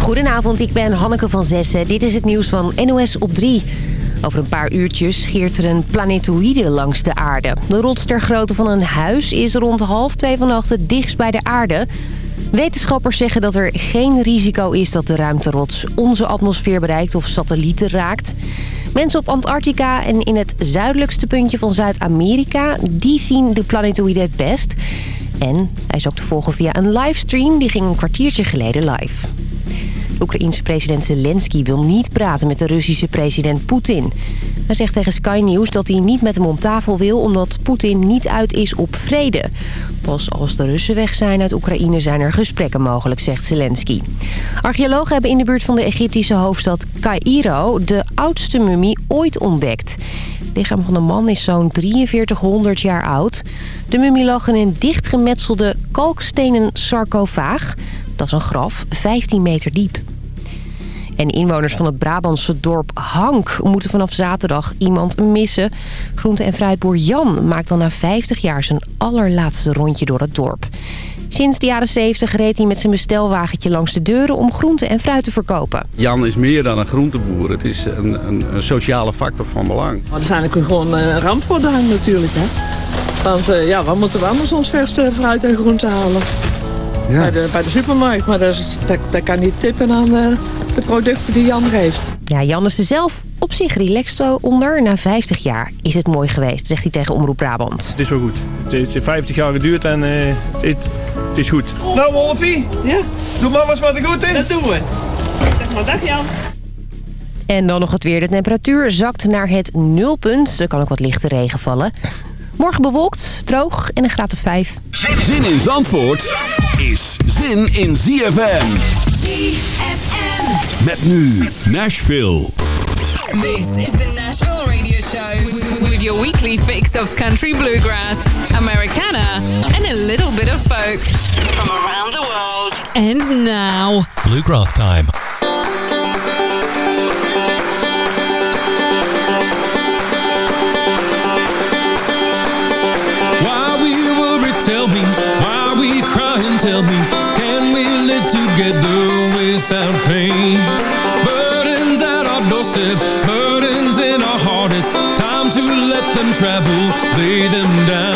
Goedenavond, ik ben Hanneke van Zessen. Dit is het nieuws van NOS op 3. Over een paar uurtjes scheert er een planetoïde langs de aarde. De rots ter grootte van een huis is rond half twee vannacht het dichtst bij de aarde. Wetenschappers zeggen dat er geen risico is dat de ruimterots onze atmosfeer bereikt of satellieten raakt. Mensen op Antarctica en in het zuidelijkste puntje van Zuid-Amerika... die zien de planetoïde het best. En hij is ook te volgen via een livestream. Die ging een kwartiertje geleden live. Oekraïense president Zelensky wil niet praten met de Russische president Poetin. Hij zegt tegen Sky News dat hij niet met hem om tafel wil... omdat Poetin niet uit is op vrede. Pas als de Russen weg zijn uit Oekraïne zijn er gesprekken mogelijk, zegt Zelensky. Archeologen hebben in de buurt van de Egyptische hoofdstad Cairo... de oudste mummie ooit ontdekt. Het lichaam van de man is zo'n 4300 jaar oud. De mummie lag in een dichtgemetselde kalkstenen sarcofaag. Dat is een graf, 15 meter diep. En inwoners van het Brabantse dorp Hank moeten vanaf zaterdag iemand missen. Groente- en fruitboer Jan maakt dan na 50 jaar zijn allerlaatste rondje door het dorp. Sinds de jaren 70 reed hij met zijn bestelwagentje langs de deuren om groente en fruit te verkopen. Jan is meer dan een groenteboer. Het is een, een, een sociale factor van belang. Maar dat is eigenlijk gewoon eh, een ramp voor de hang natuurlijk. Hè? Want uh, ja, waar moeten we anders ons verste fruit en groente halen? Ja. Bij, de, bij de supermarkt. Maar dat, dat, dat kan niet tippen aan de, de producten die Jan geeft. Ja, Jan is er zelf op zich relaxed onder. Na 50 jaar is het mooi geweest, zegt hij tegen Omroep Brabant. Het is wel goed. Het heeft 50 jaar geduurd en uh, het, het, is goed. Nou Wolfie, ja? doe maar wat er goed in. Dat doen we. Zeg maar dag Jan. En dan nog het weer. De temperatuur zakt naar het nulpunt. Er kan ook wat lichte regen vallen. Morgen bewolkt, droog en een graad of 5. Zin in Zandvoort is zin in ZFM. ZFM. Met nu Nashville. This is the Nashville Radio Show. With your weekly fix of country bluegrass, Americana and a little bit of folk. From around the world. And now... Bluegrass time. Together without pain. Burdens at our doorstep burdens in our heart. It's time to let them travel lay them down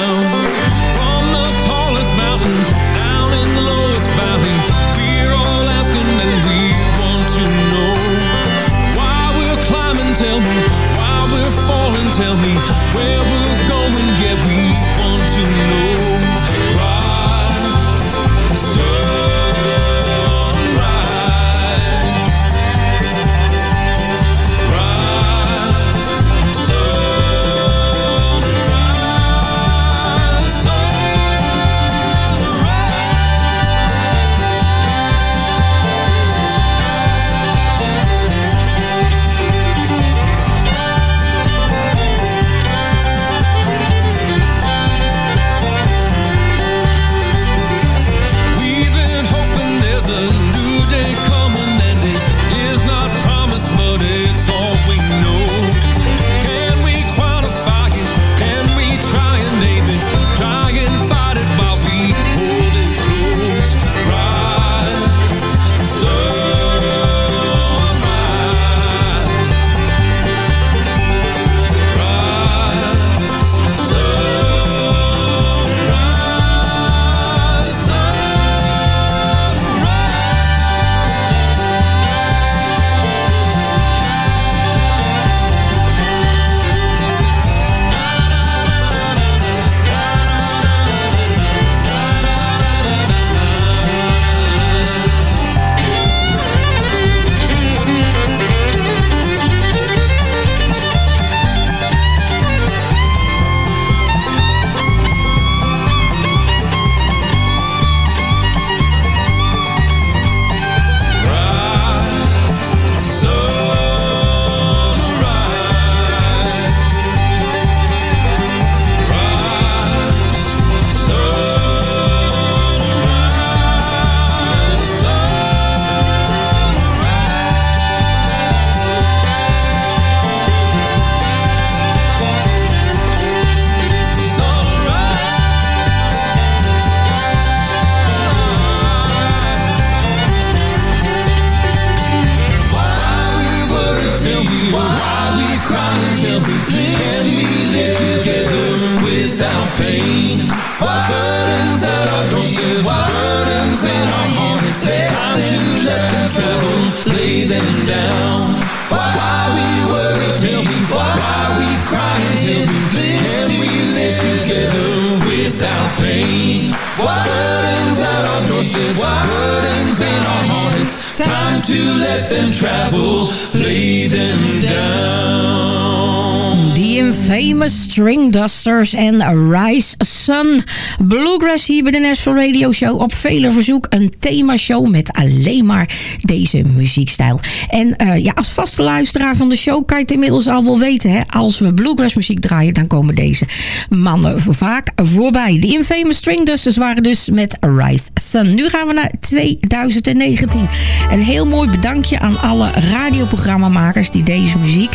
String Dusters en Rise Sun. Bluegrass hier bij de Nashville Radio Show. Op vele verzoek een themashow met alleen maar deze muziekstijl. En eh, ja, als vaste luisteraar van de show kan je het inmiddels al wel weten. Hè? Als we bluegrass muziek draaien, dan komen deze mannen vaak voorbij. De infamous String Dusters waren dus met Rise Sun. Nu gaan we naar 2019. Een heel mooi bedankje aan alle radioprogrammamakers die deze muziek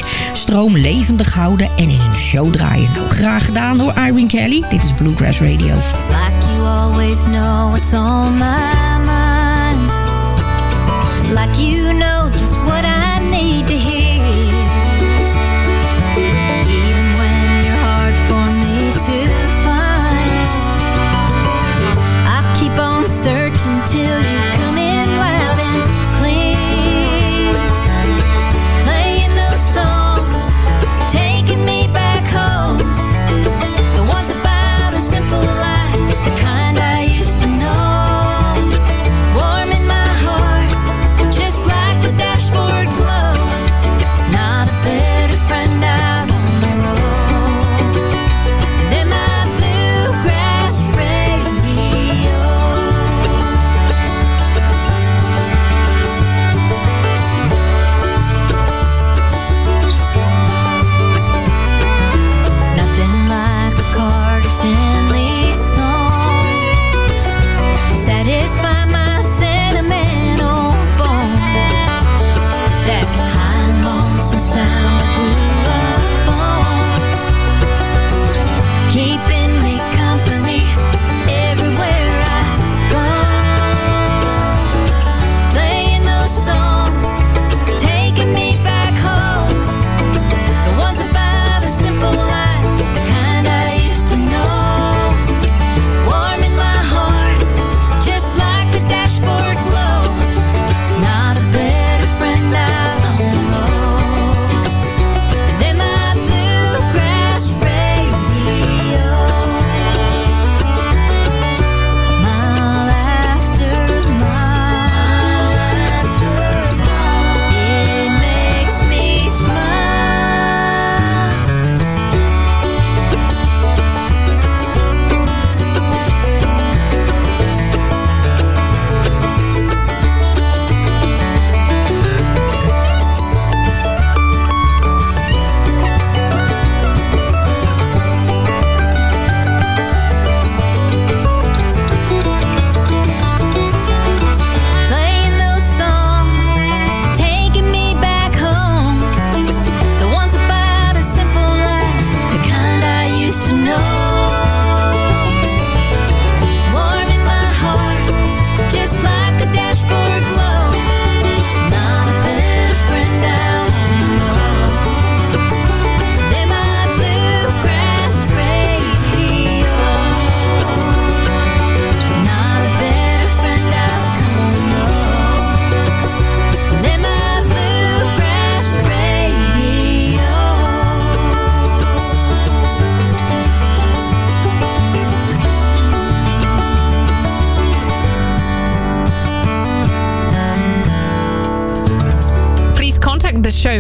levendig houden en in een show draaien ik ook graag gedaan hoor, Irene Kelly. Dit is Bluegrass Radio. It's like you always know what's on my mind. Like you know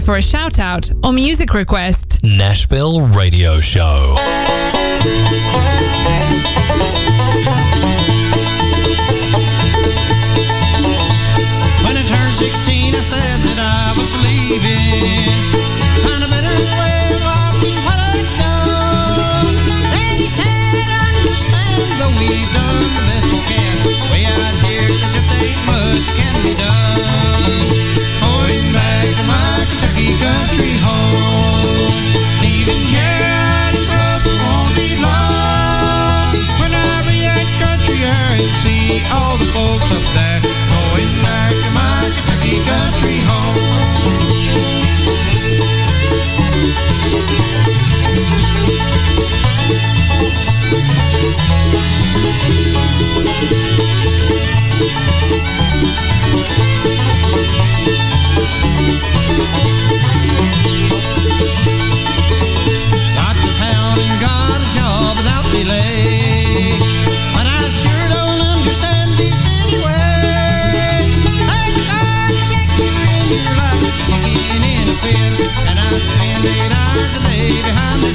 for a shout out or music request.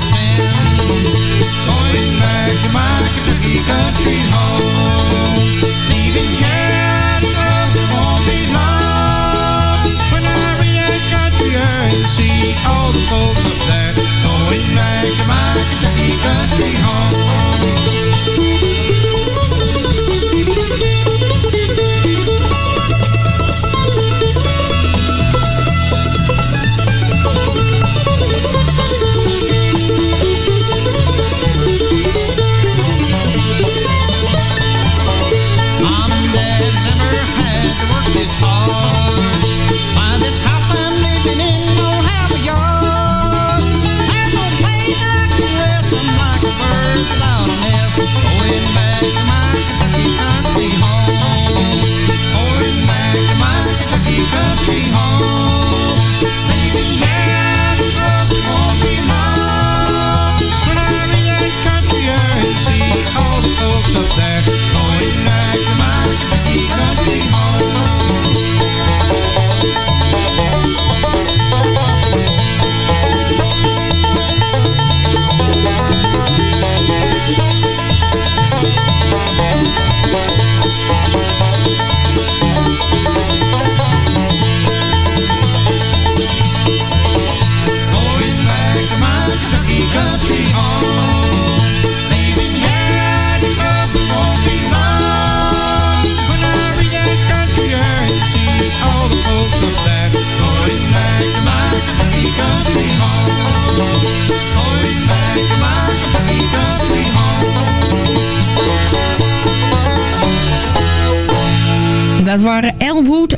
stand. Going back to my Kentucky country home.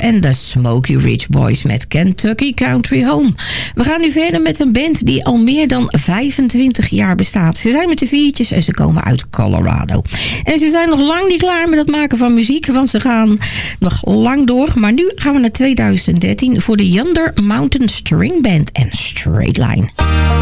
En de Smoky Ridge Boys met Kentucky Country Home. We gaan nu verder met een band die al meer dan 25 jaar bestaat. Ze zijn met de viertjes en ze komen uit Colorado. En ze zijn nog lang niet klaar met het maken van muziek, want ze gaan nog lang door. Maar nu gaan we naar 2013 voor de Yonder Mountain String Band en Straight Line.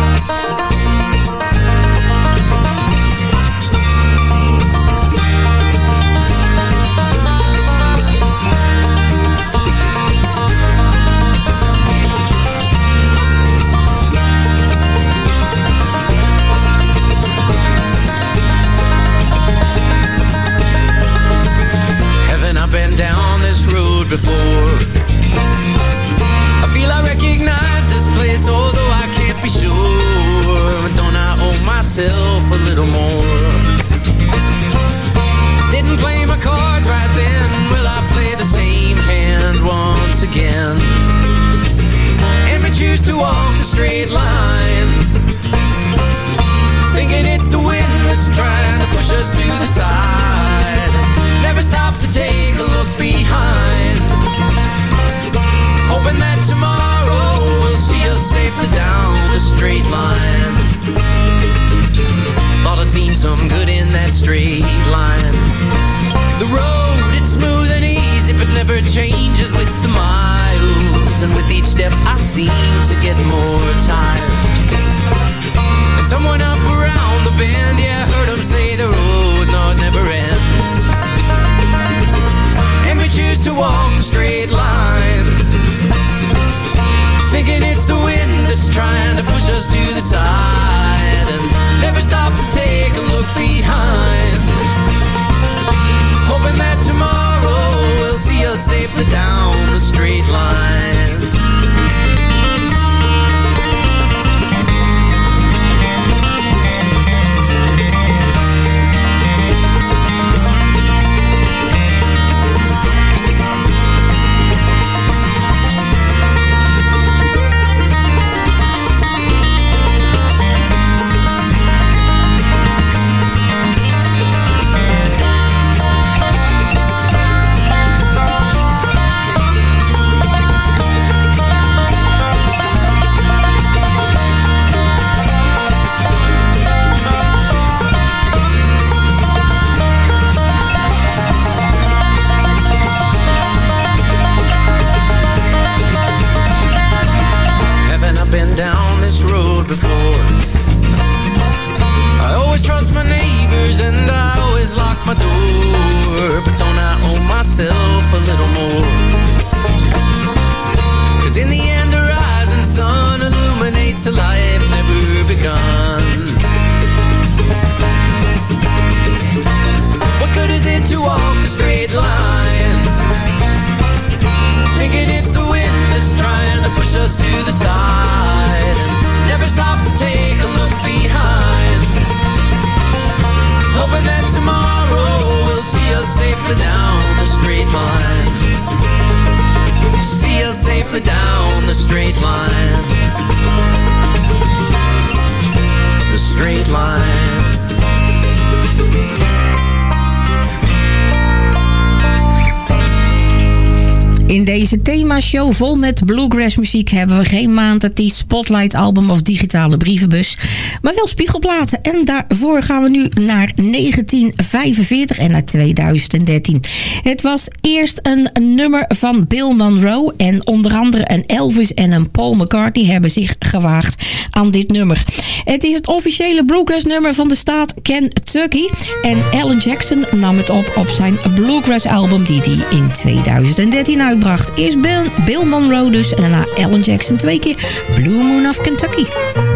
Vol met bluegrass muziek hebben we geen maandartiest, spotlight album of digitale brievenbus, maar wel spiegelplaten. En daarvoor gaan we nu naar 1945 en naar 2013. Het was eerst een nummer van Bill Monroe en onder andere een Elvis en een Paul McCartney hebben zich gewaagd aan dit nummer. Het is het officiële bluegrass nummer van de staat Kentucky en Alan Jackson nam het op op zijn bluegrass album die hij in 2013 uitbracht. Eerst Bill, Bill Monroe dus en daarna Alan Jackson twee keer Blue Moon of Kentucky.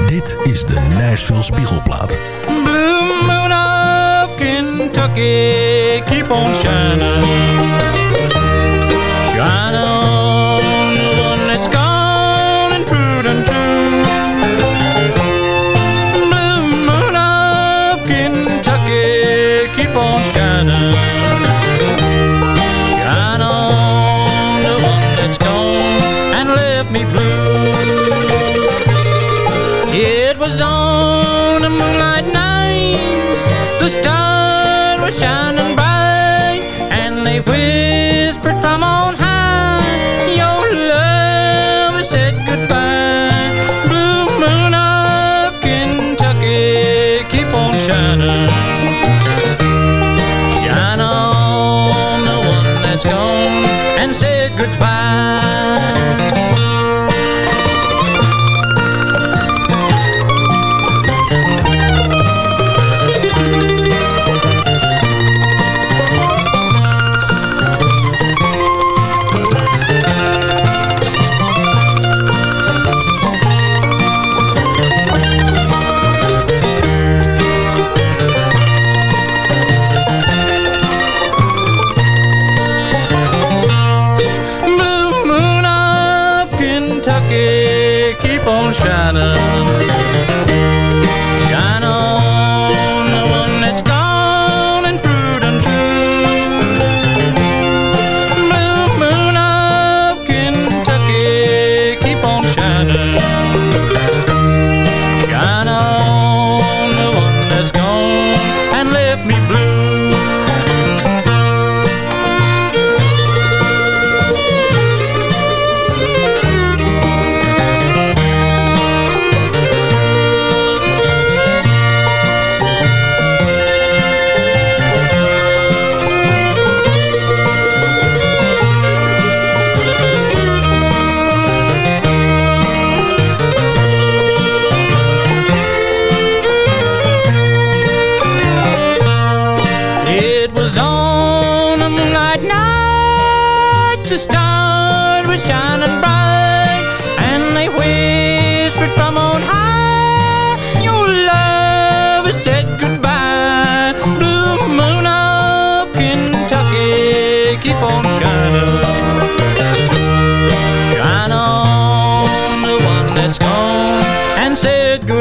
Dit is de Nashville Spiegelplaat. Blue moon of Kentucky, keep on shining. Shining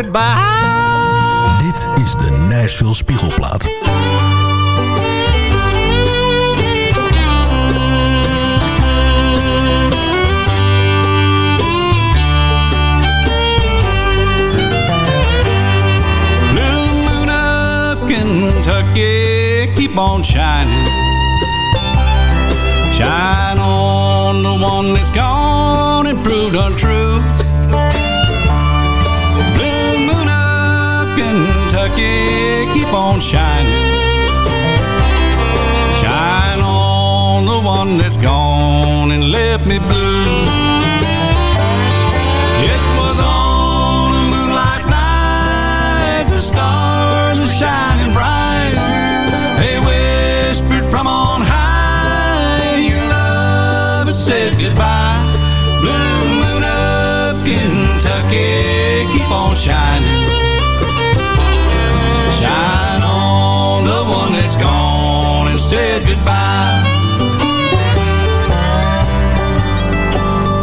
goodbye. Dit is de Nashville Spiegelplaat. Kentucky, keep on shining. Shine on the one that's gone and proved untrue. Kentucky, keep on shining. Shine on the one that's gone and left me blue. It was on a moonlight night, the stars are shining bright. They whispered from on high, your love has said goodbye. Blue moon of Kentucky, keep on shining. Gone and said goodbye.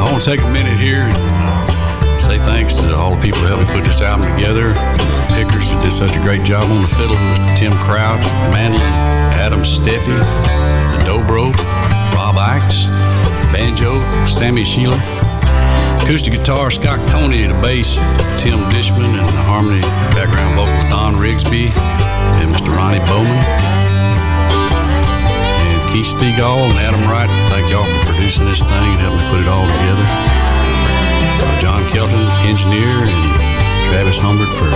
I want to take a minute here and uh, say thanks to all the people who helped me put this album together. The pickers did such a great job on the fiddle, Mr. Tim Crouch, mandolin, Adam Steffi, the dobro, Rob Ikes, banjo, Sammy Sheila, acoustic guitar, Scott Coney, the bass, Tim Dishman, and the harmony background vocals, Don Rigsby, and Mr. Ronnie Bowman. Keith Stegall and Adam Wright, thank y'all for producing this thing and helping put it all together. Uh, John Kelton, engineer, and Travis Humbert for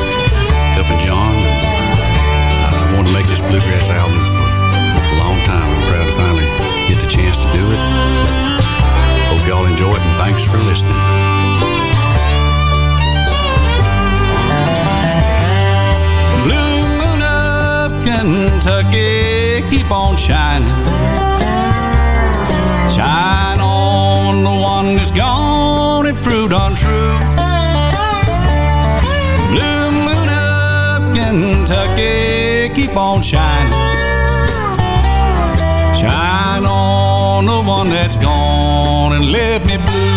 helping John. I wanted to make this bluegrass album for a long time. I'm proud to finally get the chance to do it. Hope y'all enjoy it and thanks for listening. Blue Kentucky, keep on shining. Shine on the one that's gone and proved untrue. Blue moon of Kentucky, keep on shining. Shine on the one that's gone and left me blue.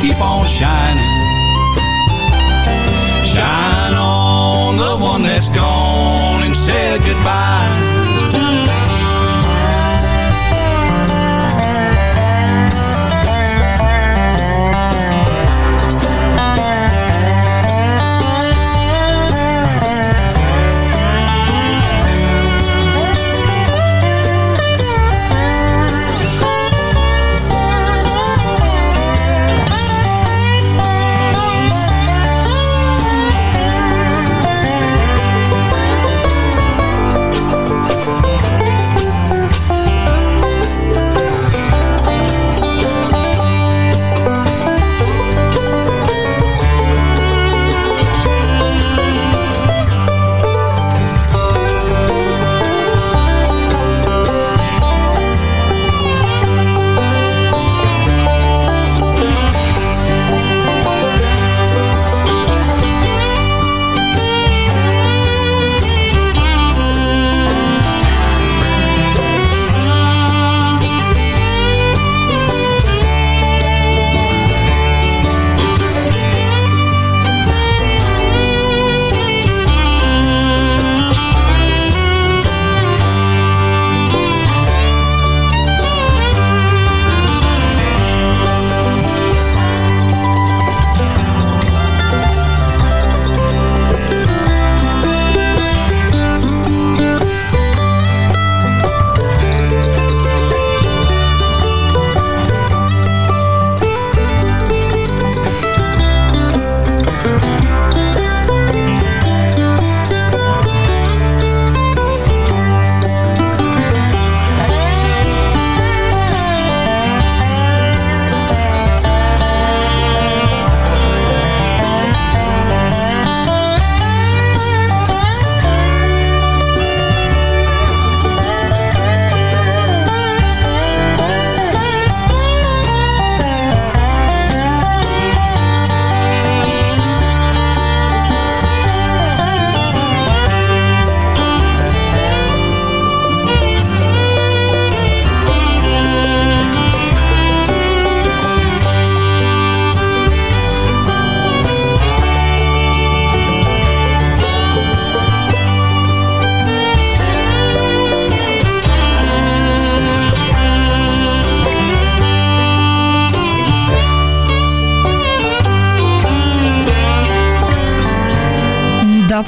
Keep on shining. Shine on the one that's gone and said goodbye.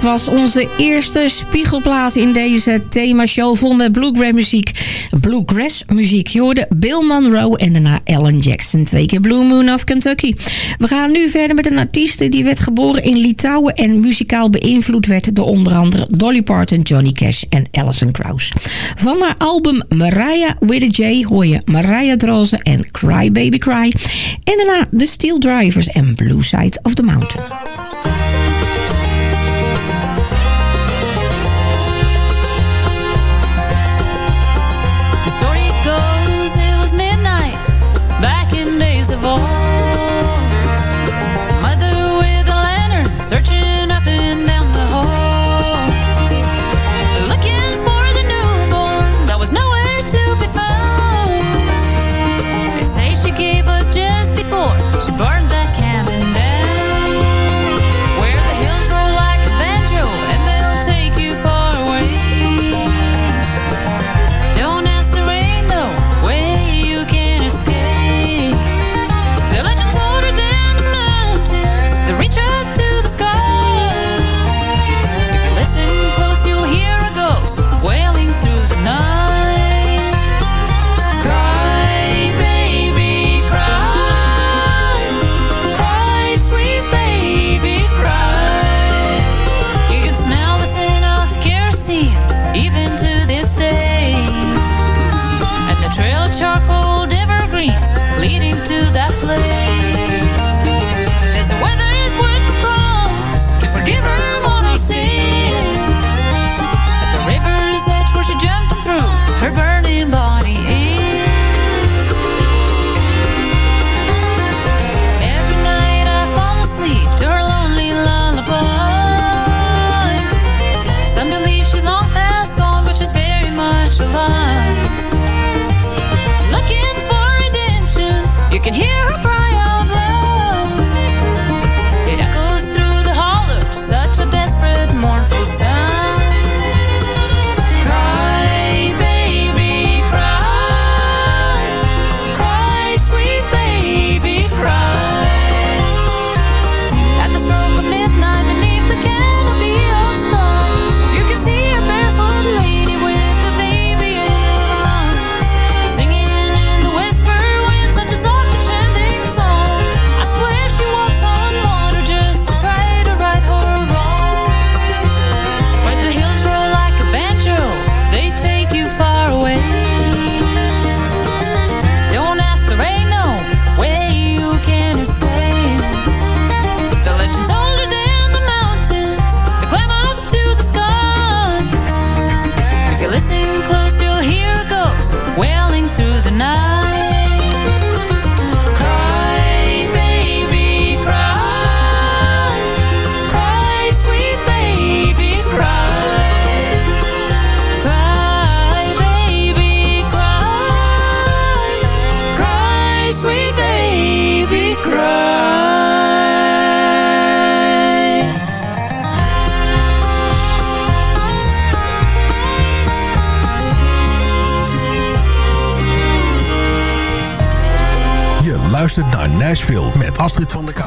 was onze eerste spiegelplaat in deze themashow vol met bluegrass muziek. Bluegrass muziek. Je hoorde Bill Monroe en daarna Ellen Jackson. Twee keer Blue Moon of Kentucky. We gaan nu verder met een artiest die werd geboren in Litouwen... en muzikaal beïnvloed werd door onder andere Dolly Parton, Johnny Cash en Alison Krauss. Van haar album Mariah with a J hoor je Mariah Drozen en Cry Baby Cry. En daarna The Steel Drivers en Blue Side of the Mountain. Searching Met Astrid van der K.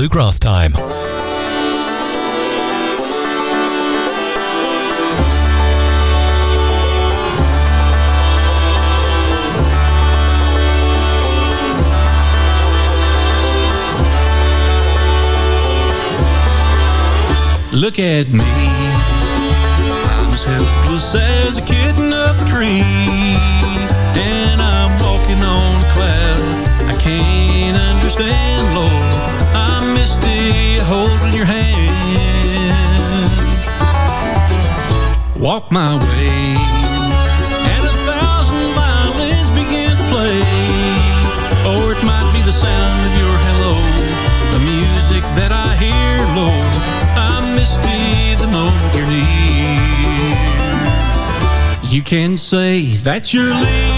Bluegrass time. Look at me. I'm as helpless as a kitten up a tree. And I'm walking on a cloud. I can't understand, Lord. Holding your hand. Walk my way. And a thousand violins begin to play. Or it might be the sound of your hello. The music that I hear, Lord. I'm misty the moment you're near. You can say that you're leading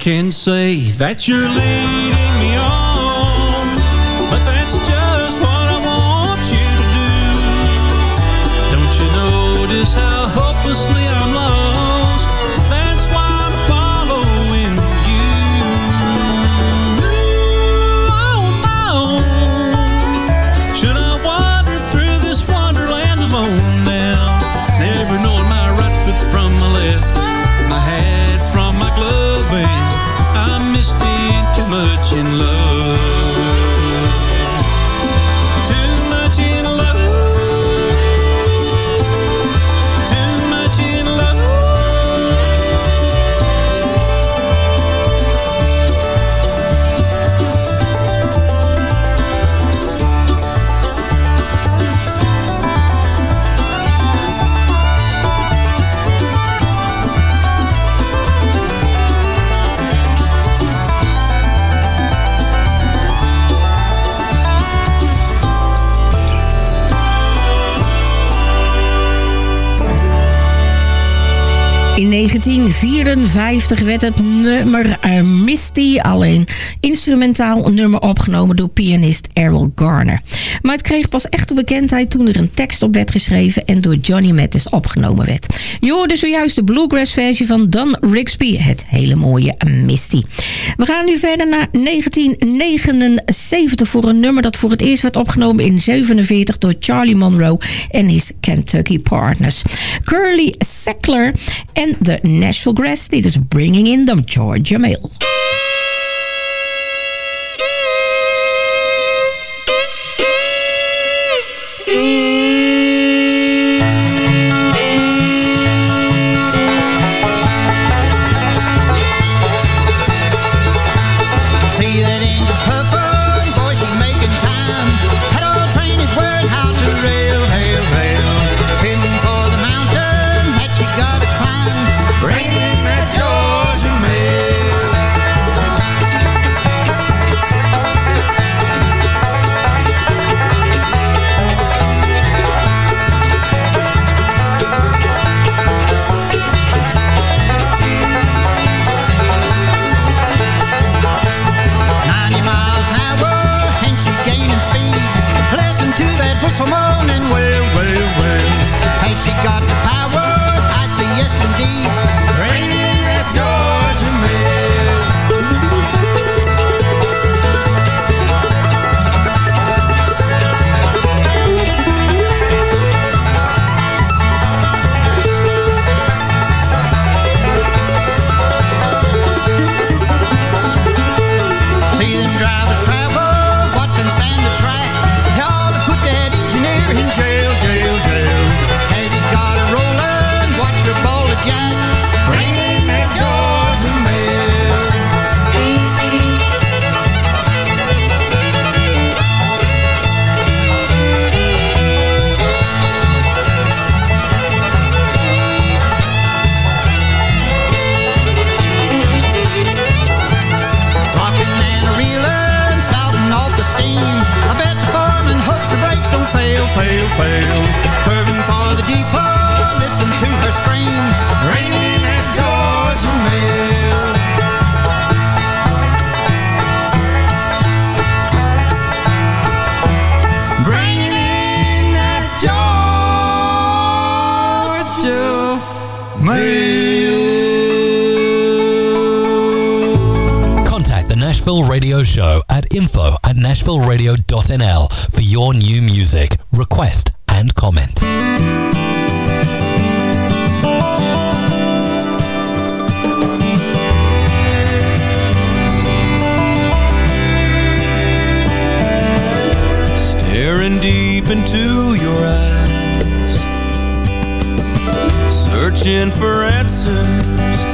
can say that you're leading 1954 werd het nummer eh, Misty, al een instrumentaal nummer opgenomen door pianist Errol Garner. Maar het kreeg pas echte bekendheid toen er een tekst op werd geschreven en door Johnny Mathis opgenomen werd. Je hoorde zojuist de bluegrass versie van Don Rigsby, het hele mooie Misty. We gaan nu verder naar 1979 voor een nummer dat voor het eerst werd opgenomen in 47 door Charlie Monroe en his Kentucky Partners. Curly Sackler en de Nashville Grass. Dit is Bringing in the Georgia Mail. Show at info at nashvilleradio.nl for your new music, request and comment. Staring deep into your eyes Searching for answers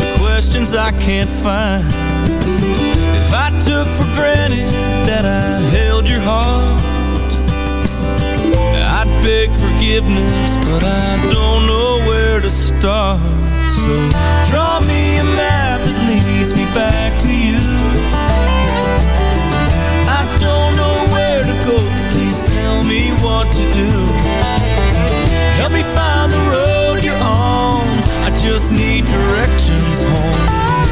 to questions I can't find If I took for granted that I held your heart I'd beg forgiveness, but I don't know where to start. So draw me a map that leads me back to you. I don't know where to go, please tell me what to do. Help me find the road you're on. I just need directions home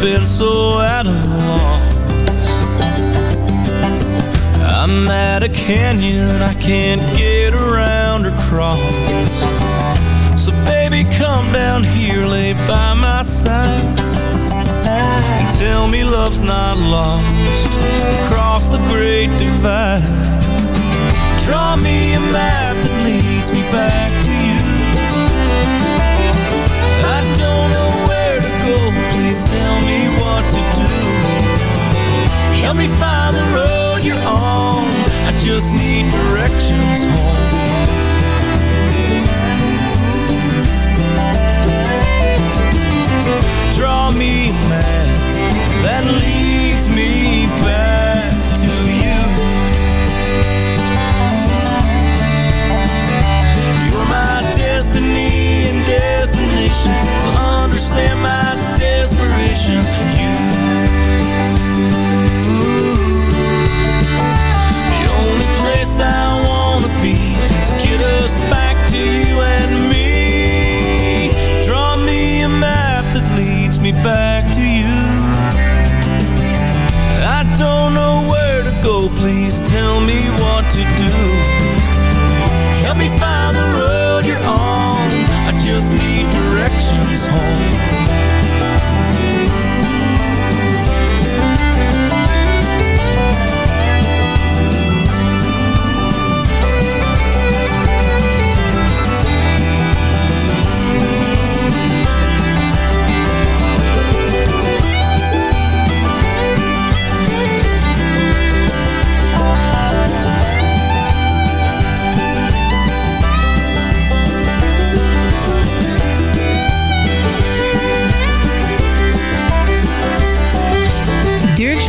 been so at a loss I'm at a canyon I can't get around or cross. So baby come down here, lay by my side. And tell me love's not lost Across the great divide. Draw me a map that leads me back Help me find the road you're on. I just need directions home. Draw me a map that leads me back to you. You're my destiny and destination So understand my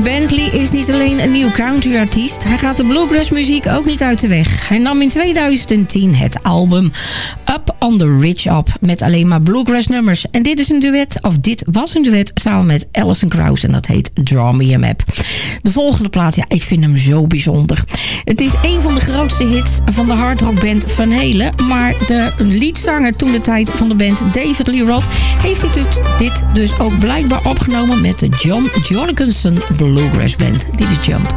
Bench Is niet alleen een nieuw countryartiest. Hij gaat de bluegrass muziek ook niet uit de weg. Hij nam in 2010 het album Up on the Ridge op. Met alleen maar bluegrass nummers. En dit is een duet, of dit was een duet samen met Alison Krauss. En dat heet Draw Me Map. De volgende plaat, ja, ik vind hem zo bijzonder. Het is een van de grootste hits van de hardrockband Van Halen. Maar de liedzanger toen de tijd van de band, David Lee Roth... heeft dit dus ook blijkbaar opgenomen met de John Jorgensen Bluegrass Band. Dit is Jump.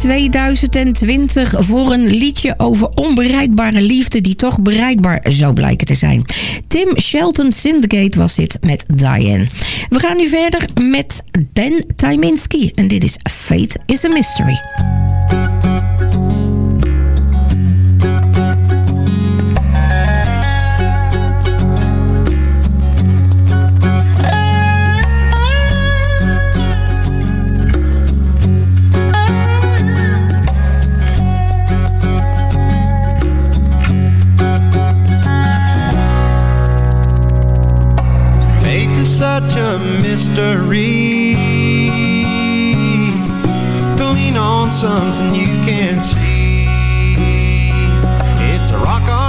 2020 voor een liedje over onbereikbare liefde die toch bereikbaar zou blijken te zijn. Tim Shelton Syndicate was dit met Diane. We gaan nu verder met Dan Tyminski en dit is Fate is a Mystery. a mystery. To lean on something you can't see. It's a rock on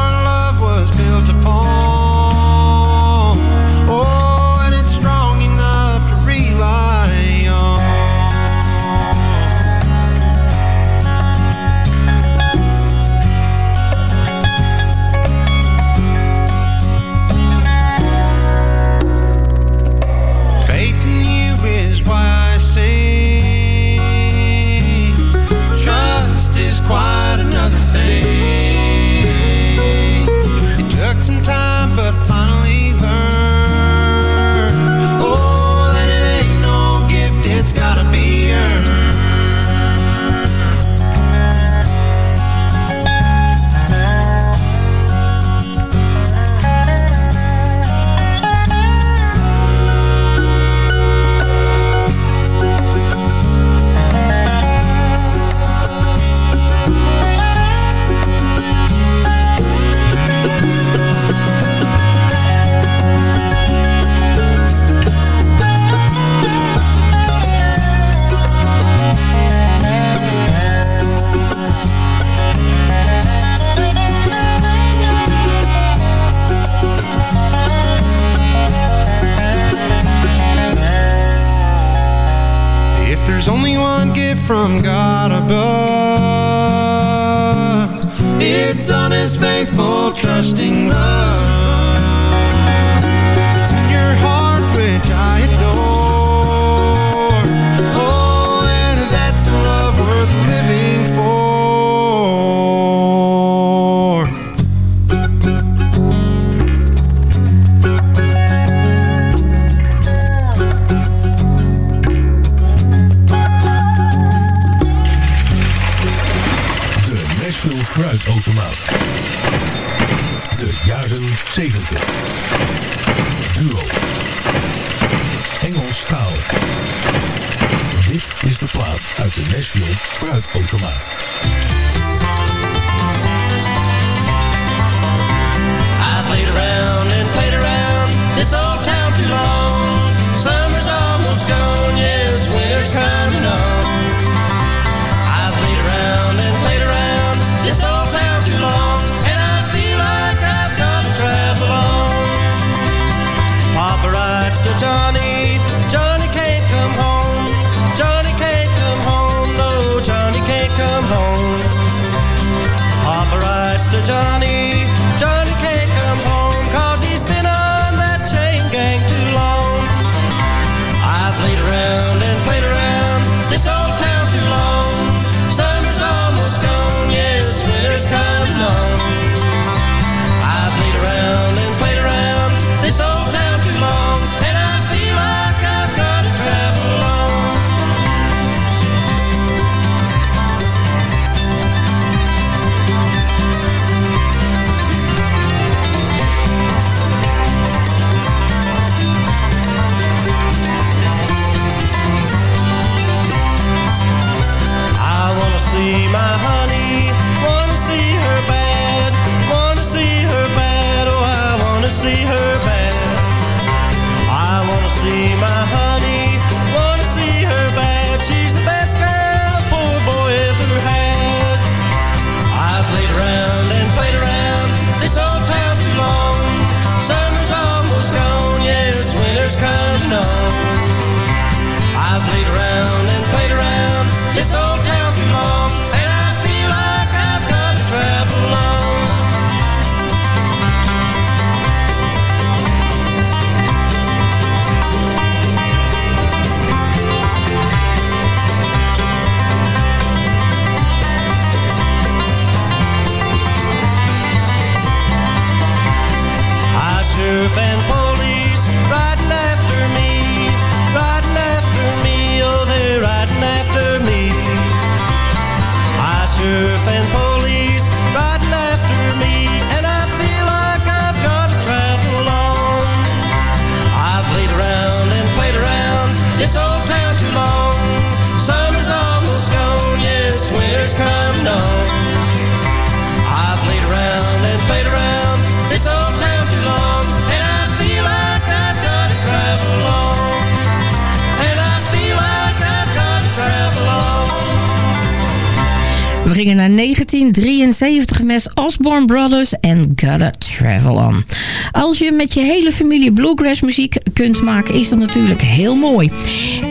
gingen naar 1973 met Osborne Brothers en Gotta Travel On. Als je met je hele familie bluegrass muziek kunt maken, is dat natuurlijk heel mooi.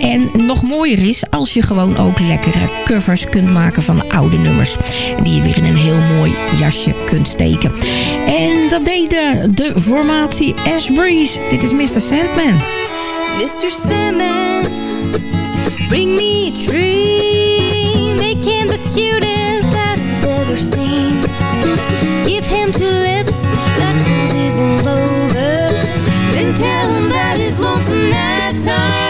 En nog mooier is als je gewoon ook lekkere covers kunt maken van oude nummers. Die je weer in een heel mooi jasje kunt steken. En dat deden de formatie Ash Breeze. Dit is Mr. Sandman. Mr. Sandman, bring me a dream. Making the cutest. ever seen. Give him two lips that please him over. Then tell him that his lonesome nights are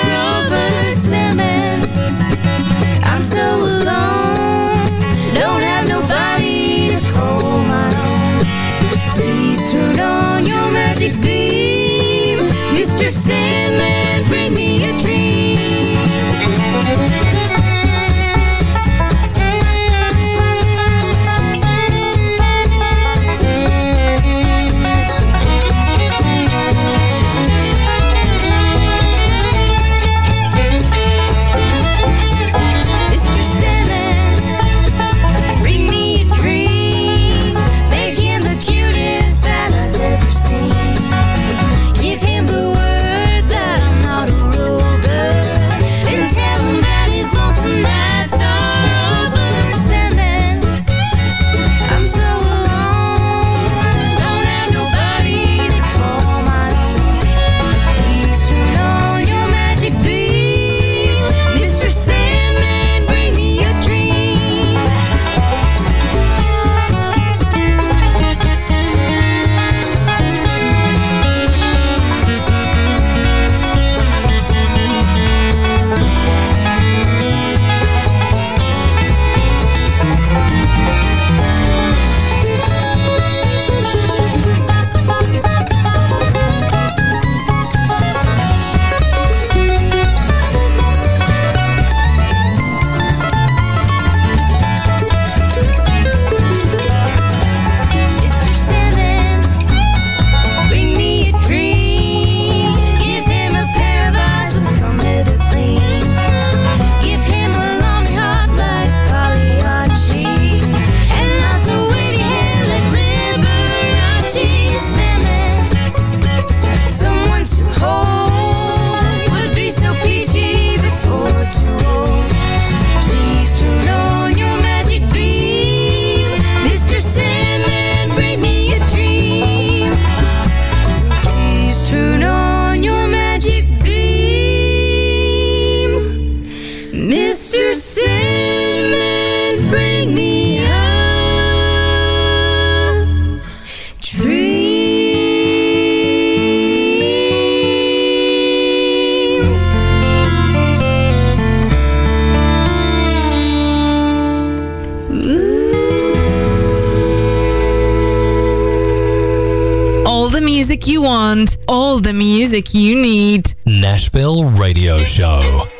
music you want, all the music you need. Nashville Radio Show.